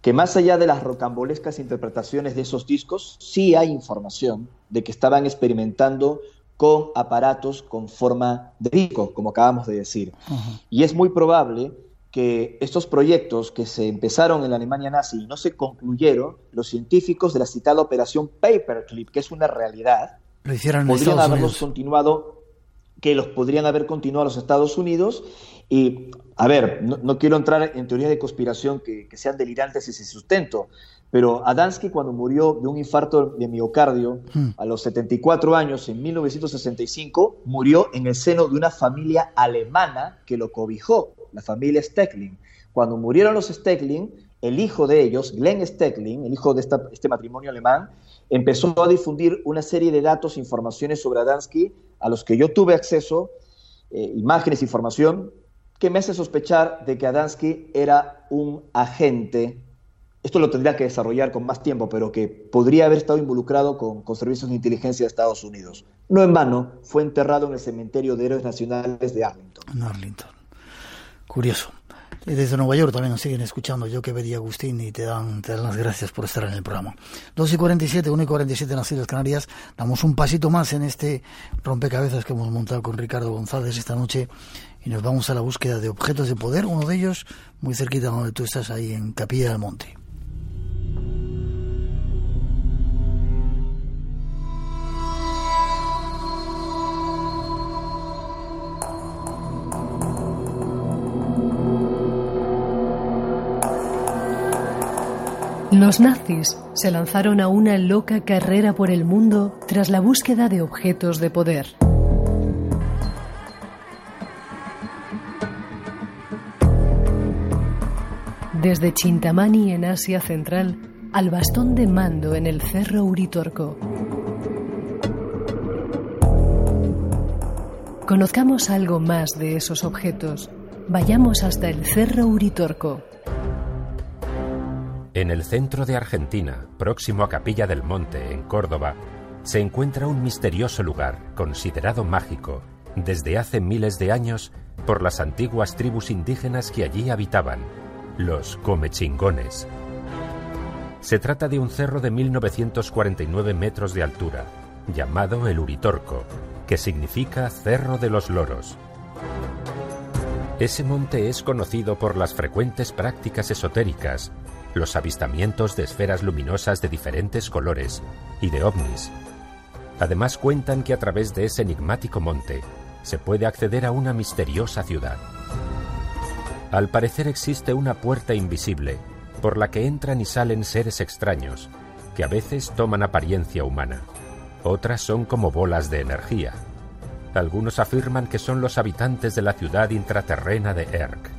que más allá de las rocambolescas interpretaciones de esos discos, sí hay información de que estaban experimentando con aparatos con forma de disco, como acabamos de decir. Y es muy probable que estos proyectos que se empezaron en la Alemania nazi y no se concluyeron, los científicos de la citada operación Paperclip, que es una realidad, podrían haberlos continuado, que los podrían haber continuado a los Estados Unidos. Y, a ver, no, quiero entrar en teorías de conspiración que, sean delirantes y sin sustento, pero Adansky cuando murió de un infarto de miocardio hmm. a los 74 años, en 1965, murió en el seno de una familia alemana que lo cobijó la familia Steckling. Cuando murieron los Steckling, el hijo de ellos, Glenn Steckling, el hijo de este matrimonio alemán, empezó a difundir una serie de datos, informaciones sobre Adansky, a los que yo tuve acceso, eh, imágenes, información, que me hace sospechar de que Adansky era un agente, esto lo tendría que desarrollar con más tiempo, pero que podría haber estado involucrado con, servicios de inteligencia de Estados Unidos. No en vano, fue enterrado en el cementerio de héroes nacionales de Arlington. Arlington. Curioso. Desde Nueva York también nos siguen escuchando. Yo que pedí Agustín y te dan, te dan las gracias por estar en el programa. 2 y 47, 1 y 47 en las Islas Canarias. Damos un pasito más en este rompecabezas que hemos montado con Ricardo González esta noche y nos vamos a la búsqueda de objetos de poder. Uno de ellos muy cerquita donde tú estás, ahí en Capilla del Monte. Los nazis se lanzaron a una loca carrera por el mundo tras la búsqueda de objetos de poder. Desde Chintamani en Asia Central al bastón de mando en el Cerro Uritorco. Conozcamos algo más de esos objetos. Vayamos hasta el Cerro Uritorco. En el centro de Argentina, próximo a Capilla del Monte, en Córdoba, se encuentra un misterioso lugar considerado mágico desde hace miles de años por las antiguas tribus indígenas que allí habitaban, los comechingones. Se trata de un cerro de 1949 metros de altura, llamado el Uritorco, que significa Cerro de los Loros. Ese monte es conocido por las frecuentes prácticas esotéricas los avistamientos de esferas luminosas de diferentes colores y de ovnis. Además cuentan que a través de ese enigmático monte se puede acceder a una misteriosa ciudad. Al parecer existe una puerta invisible por la que entran y salen seres extraños que a veces toman apariencia humana. Otras son como bolas de energía. Algunos afirman que son los habitantes de la ciudad intraterrena de Erk.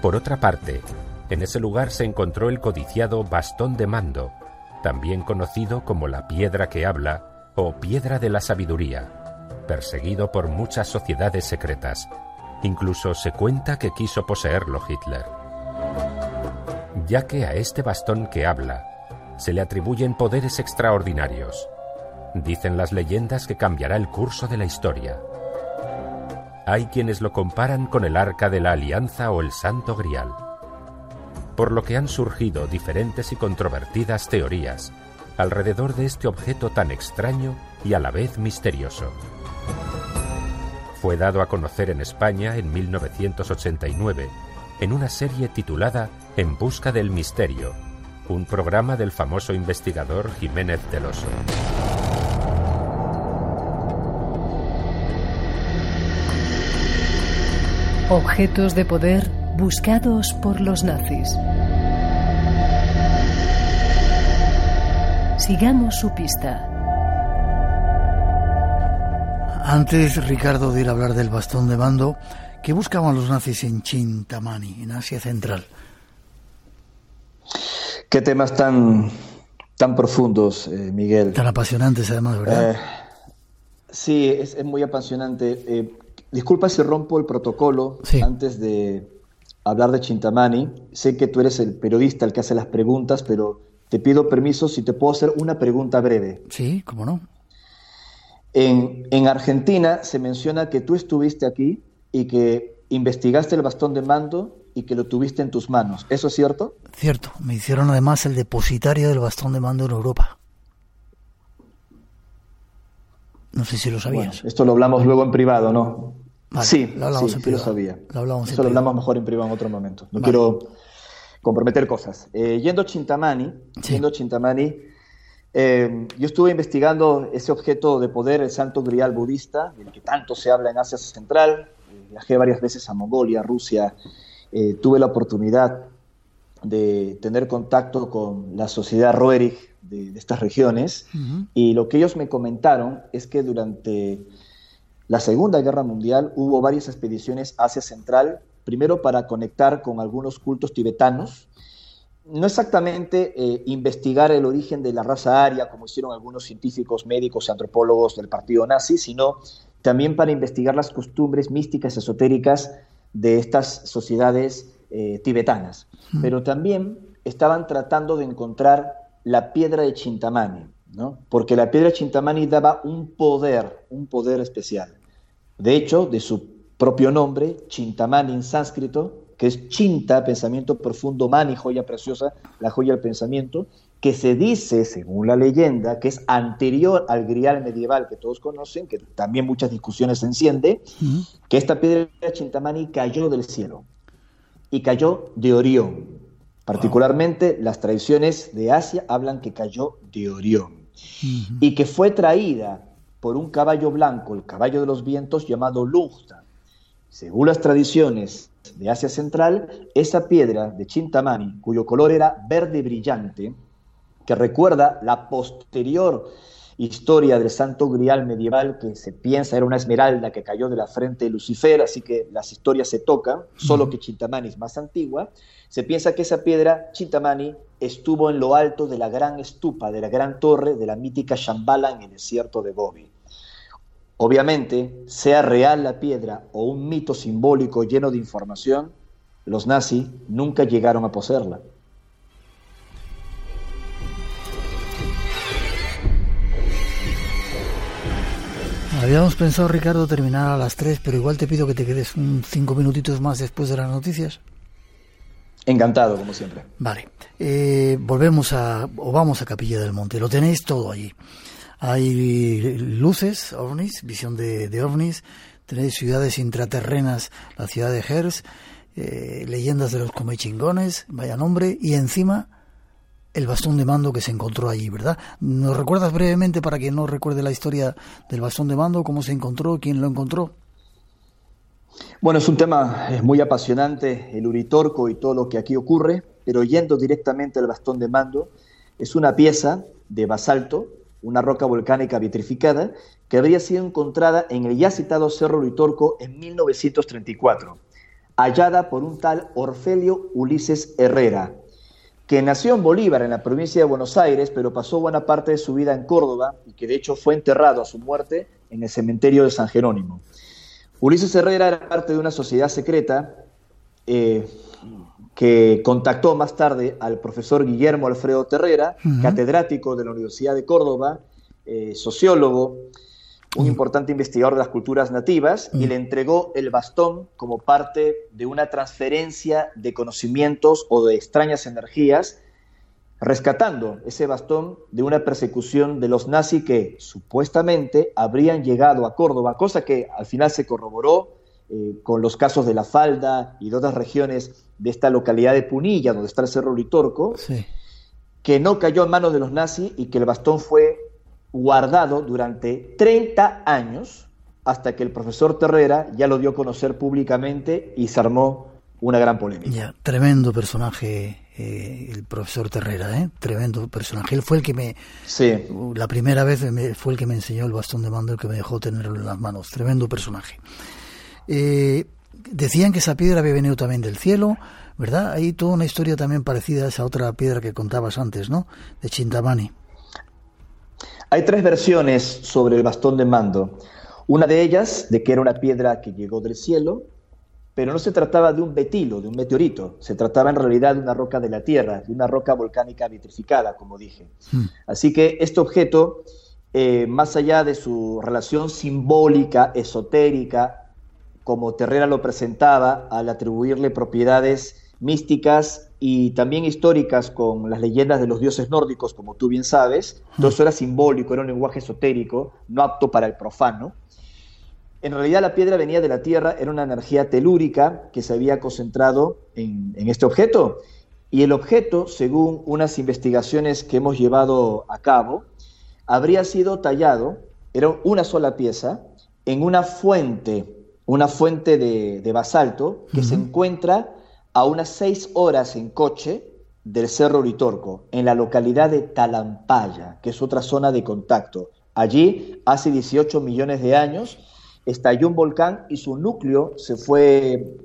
Por otra parte, en ese lugar se encontró el codiciado bastón de mando, también conocido como la piedra que habla o piedra de la sabiduría, perseguido por muchas sociedades secretas. Incluso se cuenta que quiso poseerlo Hitler. Ya que a este bastón que habla se le atribuyen poderes extraordinarios. Dicen las leyendas que cambiará el curso de la historia. Hay quienes lo comparan con el arca de la alianza o el santo grial por lo que han surgido diferentes y controvertidas teorías alrededor de este objeto tan extraño y a la vez misterioso. Fue dado a conocer en España en 1989 en una serie titulada En Busca del Misterio, un programa del famoso investigador Jiménez del Oso. Objetos de poder buscados por los nazis. Sigamos su pista. Antes, Ricardo, de ir a hablar del bastón de mando, ¿qué buscaban los nazis en Chintamani, en Asia Central? Qué temas tan, tan profundos, eh, Miguel. Tan apasionantes además, ¿verdad? Eh, sí, es, muy apasionante. Eh, disculpa si rompo el protocolo antes de hablar de Chintamani. Sé que tú eres el periodista el que hace las preguntas, pero te pido permiso si te puedo hacer una pregunta breve. Sí, cómo no. En, en Argentina se menciona que tú estuviste aquí y que investigaste el bastón de mando y que lo tuviste en tus manos. ¿Eso es cierto? Cierto. Me hicieron además el depositario del bastón de mando en Europa. No sé si lo sabías. esto lo hablamos luego en privado, ¿no? Sí, lo hablamos en privado. lo sabía. Lo hablamos Eso lo hablamos mejor en privado en otro momento. No quiero comprometer cosas. Eh, yendo a Chintamani, yendo Chintamani, eh, yo estuve investigando ese objeto de poder, el Santo Grial budista, del que tanto se habla en Asia Central. Eh, viajé varias veces a Mongolia, Rusia, eh, tuve la oportunidad de tener contacto con la sociedad Roerich de, estas regiones y lo que ellos me comentaron es que durante la Segunda Guerra Mundial hubo varias expediciones hacia Central, primero para conectar con algunos cultos tibetanos, no exactamente eh, investigar el origen de la raza aria, como hicieron algunos científicos, médicos y antropólogos del partido nazi, sino también para investigar las costumbres místicas esotéricas de estas sociedades eh, tibetanas. Pero también estaban tratando de encontrar la piedra de Chintamani, ¿no? porque la piedra de Chintamani daba un poder, un poder especial. De hecho, de su propio nombre, Chintamani en sánscrito, que es Chinta, pensamiento profundo, Mani, joya preciosa, la joya del pensamiento, que se dice, según la leyenda, que es anterior al grial medieval que todos conocen, que también muchas discusiones se enciende, que esta piedra de Chintamani cayó del cielo y cayó de Orión. Particularmente las tradiciones de Asia hablan que cayó de Orión y que fue traída por un caballo blanco, el caballo de los vientos llamado Lugta. Según las tradiciones de Asia Central, esa piedra de Chintamani, cuyo color era verde brillante, que recuerda la posterior historia del santo grial medieval que se piensa era una esmeralda que cayó de la frente de Lucifer, así que las historias se tocan, solo que Chintamani es más antigua. Se piensa que esa piedra, Chintamani, estuvo en lo alto de la gran estupa, de la gran torre de la mítica Shambhala en el desierto de Gobi. Obviamente, sea real la piedra o un mito simbólico lleno de información, los nazis nunca llegaron a poseerla. Habíamos pensado, Ricardo, terminar a las 3, pero igual te pido que te quedes un cinco minutitos más después de las noticias. Encantado, como siempre. Vale. Eh, volvemos a, o vamos a Capilla del Monte. Lo tenéis todo allí. Hay luces, ovnis, visión de, ovnis. Tenéis ciudades intraterrenas, la ciudad de Hers, eh, leyendas de los comechingones, vaya nombre, y encima el bastón de mando que se encontró allí, ¿verdad? ¿Nos recuerdas brevemente para quien no recuerde la historia del bastón de mando, cómo se encontró, quién lo encontró? Bueno, es un tema muy apasionante, el Uritorco y todo lo que aquí ocurre, pero yendo directamente al bastón de mando, es una pieza de basalto, una roca volcánica vitrificada, que habría sido encontrada en el ya citado Cerro Uritorco en 1934, hallada por un tal Orfelio Ulises Herrera, que nació en Bolívar, en la provincia de Buenos Aires, pero pasó buena parte de su vida en Córdoba y que de hecho fue enterrado a su muerte en el cementerio de San Jerónimo. Ulises Herrera era parte de una sociedad secreta eh, que contactó más tarde al profesor Guillermo Alfredo Terrera, catedrático de la Universidad de Córdoba, eh, sociólogo, un importante investigador de las culturas nativas, y le entregó el bastón como parte de una transferencia de conocimientos o de extrañas energías, rescatando ese bastón de una persecución de los nazis que supuestamente habrían llegado a Córdoba, cosa que al final se corroboró eh, con los casos de La Falda y de otras regiones de esta localidad de Punilla, donde está el Cerro Litorco, que no cayó en manos de los nazis y que el bastón fue guardado durante 30 años hasta que el profesor Terrera ya lo dio a conocer públicamente y se armó una gran polémica. tremendo personaje eh, el profesor Terrera, ¿eh? tremendo personaje. Él fue el que me... Sí. La primera vez fue el que me enseñó el bastón de mando, el que me dejó tenerlo en las manos. Tremendo personaje. Eh, decían que esa piedra había venido también del cielo, ¿verdad? Hay toda una historia también parecida a esa otra piedra que contabas antes, ¿no? De Chintamani. Hay tres versiones sobre el bastón de mando. Una de ellas, de que era una piedra que llegó del cielo, pero no se trataba de un betilo, de un meteorito, se trataba en realidad de una roca de la Tierra, de una roca volcánica vitrificada, como dije. Hmm. Así que este objeto, eh, más allá de su relación simbólica, esotérica, como Terrera lo presentaba, al atribuirle propiedades místicas y también históricas con las leyendas de los dioses nórdicos, como tú bien sabes, todo eso era simbólico, era un lenguaje esotérico, no apto para el profano. En realidad la piedra venía de la Tierra, era una energía telúrica que se había concentrado en, este objeto. Y el objeto, según unas investigaciones que hemos llevado a cabo, habría sido tallado, era una sola pieza, en una fuente, una fuente de, basalto que se encuentra a unas seis horas en coche del Cerro Uritorco, en la localidad de Talampaya, que es otra zona de contacto. Allí, hace 18 millones de años, estalló un volcán y su núcleo se fue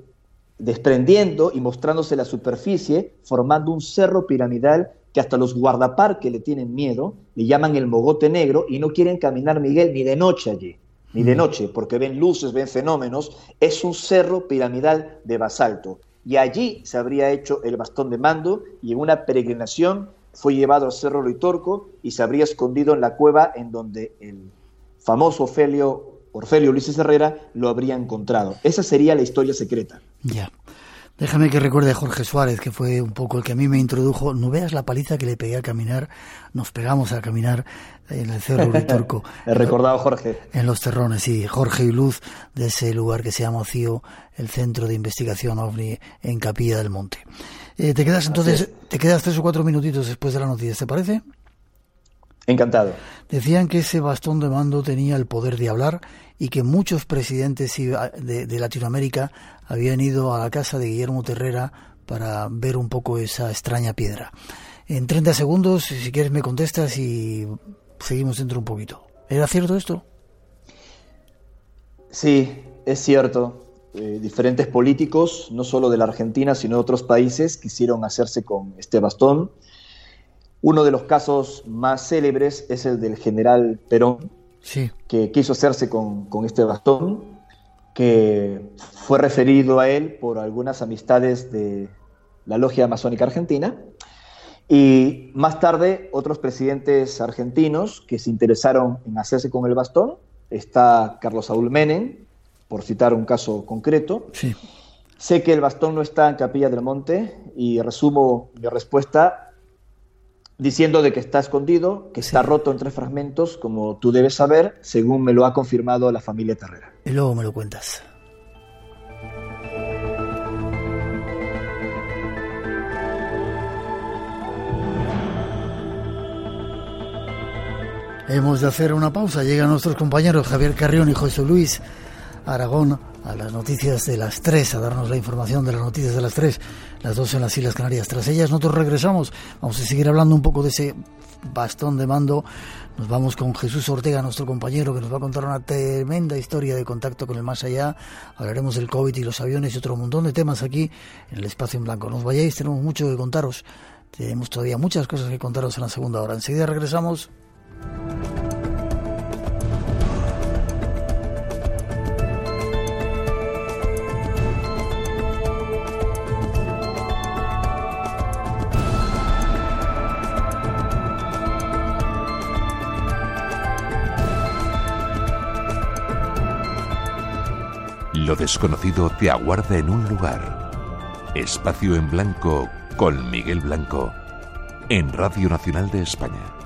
desprendiendo y mostrándose la superficie, formando un cerro piramidal que hasta los guardaparques le tienen miedo, le llaman el mogote negro y no quieren caminar Miguel ni de noche allí, ni de mm. noche, porque ven luces, ven fenómenos. Es un cerro piramidal de basalto. Y allí se habría hecho el bastón de mando y en una peregrinación fue llevado al Cerro Litorco y se habría escondido en la cueva en donde el famoso Ofelio Orfelio Ulises Herrera lo habría encontrado. Esa sería la historia secreta. Ya. Déjame que recuerde a Jorge Suárez, que fue un poco el que a mí me introdujo. No veas la paliza que le pegué a caminar. Nos pegamos a caminar en el Cerro <laughs> Uritorco. He recordado Jorge. En los terrones, sí. Jorge y Luz, de ese lugar que se llama CIO, el Centro de Investigación OVNI en Capilla del Monte. Eh, te quedas entonces, te quedas tres o cuatro minutitos después de la noticia, ¿te parece? Encantado. Decían que ese bastón de mando tenía el poder de hablar y que muchos presidentes de, Latinoamérica habían ido a la casa de Guillermo Terrera para ver un poco esa extraña piedra. En 30 segundos, si quieres, me contestas y seguimos dentro un poquito. ¿Era cierto esto? Sí, es cierto. Eh, diferentes políticos, no solo de la Argentina, sino de otros países, quisieron hacerse con este bastón uno de los casos más célebres es el del general Perón, que quiso hacerse con, este bastón, que fue referido a él por algunas amistades de la Logia Masónica Argentina. Y más tarde, otros presidentes argentinos que se interesaron en hacerse con el bastón. Está Carlos Saúl Menem, por citar un caso concreto. Sé que el bastón no está en Capilla del Monte y resumo mi respuesta diciendo de que está escondido, que está roto en tres fragmentos, como tú debes saber, según me lo ha confirmado la familia Terrera. Y luego me lo cuentas. Hemos de hacer una pausa. Llegan nuestros compañeros Javier Carrión y José Luis Aragón a las noticias de las tres, a darnos la información de las noticias de las tres, las dos en las Islas Canarias. Tras ellas nosotros regresamos, vamos a seguir hablando un poco de ese bastón de mando. Nos vamos con Jesús Ortega, nuestro compañero, que nos va a contar una tremenda historia de contacto con el más allá. Hablaremos del COVID y los aviones y otro montón de temas aquí en el espacio en blanco. Nos vayáis, tenemos mucho que contaros. Tenemos todavía muchas cosas que contaros en la segunda hora. Enseguida regresamos. Lo desconocido te aguarda en un lugar. Espacio en Blanco con Miguel Blanco en Radio Nacional de España.